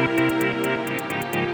Música